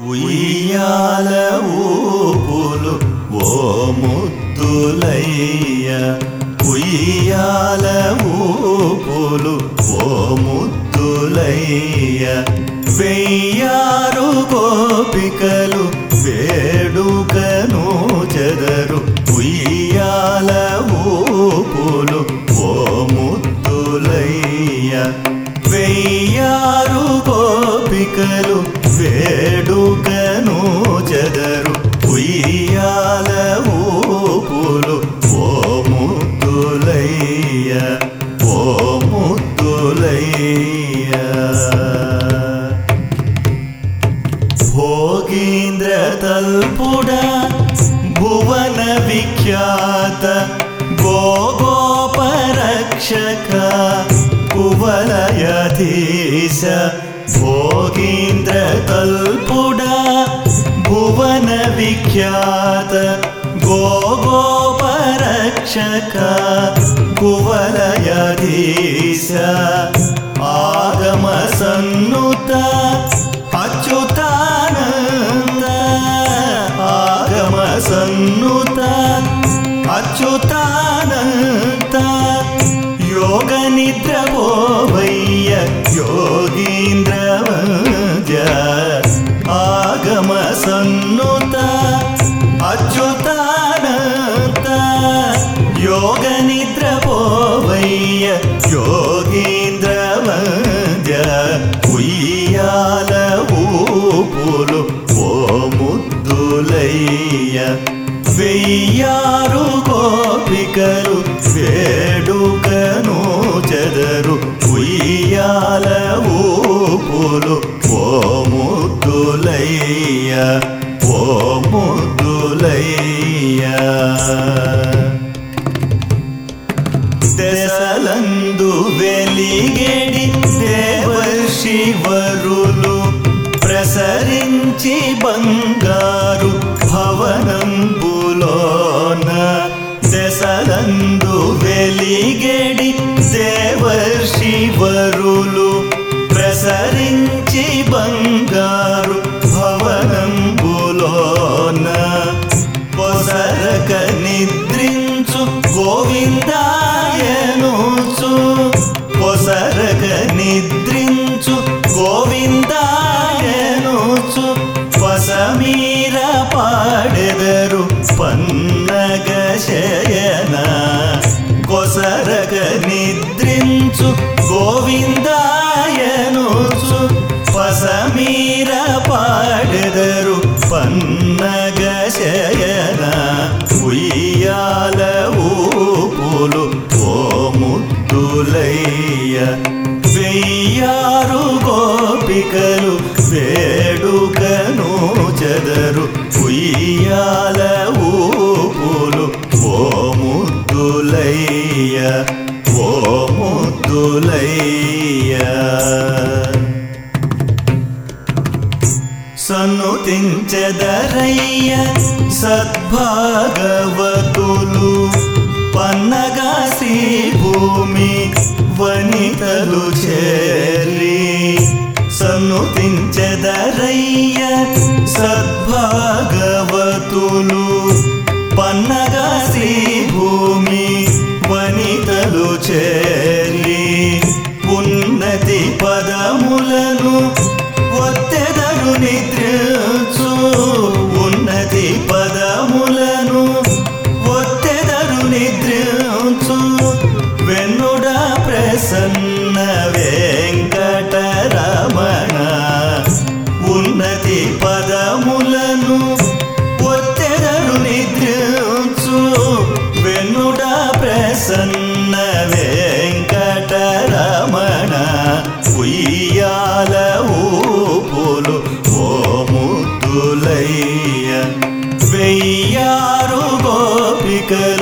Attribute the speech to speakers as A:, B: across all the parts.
A: ఉయ్యాల ఊపులు ఓ ముద్దులయ్య. ఉయ్యాల ఊపులు ఓ ముద్దులయ్య. వెయ్యారు గోపికలు వేడుక కోరికలు వేడుకను చెదరు. ఉయ్యాల ఊపులు ఓ ముద్దులయ్య ఓ ముద్దులయ్య. భోగీంద్ర తల్పుడ భువన విఖ్యాత గోగోపరక్షక वलयधीश भोगीन्द्रकल्पुडा भुवनविख्यात गोगोपरक्षक कुवलयधीश गो आगमसन्नुता अच्युतानन्द आगमसन्नुता अच्युत యోగ నిద్ర పోవయ్య యోగీంద్ర వంద్య ఉయ్యాల ఊపులు ఓ ముద్దులయ్య. వెయ్యారు గోపికలు వేడుకను చెదరు ఉయ్యాల ఊపులు ఓ ముద్దులయ్య. ప్రసరించి బంగారు భవనంబులోన దశలందు వెలిగెడి వెలిగేడి దేవర్షివరులు ప్రసరించి బంగారు పన్నగ శయన కొసరగ నిద్రించు గోవిందాయనుచు పసమీర పాడెదరు పన్నగ శయన ఉయ్యాల ఊపులు ఓ ముద్దులయ్య వెయ్యారు గోపికలు వేడుకను చెదరు ఉయ్యాల ఓ ముద్దులయ్య. సన్నుతించెదరయ్య సద్భాగవతులు పన్నగా శ్రీ భూమి వనితలు చేరి సన్నుతించెదరయ్య సద్భాగవతులు పన్నగా శ్రీ భూమి వనితలు చేరి ఉన్నతి పదములను ఒత్తెదరు నిద్రించు ఉన్నతి పద ప్రసన్న వెంకటరమణ ఉయ్యాల ఊపులు ఓ ముద్దులయ్య వెయ్యారు గోపికలు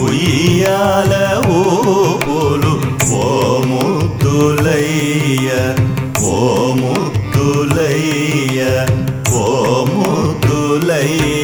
A: ఉయ్యాల ఊపులు ఓ ముద్దులయ్య ఓ ముద్దులయ్య ఓ ముద్దులయ్య.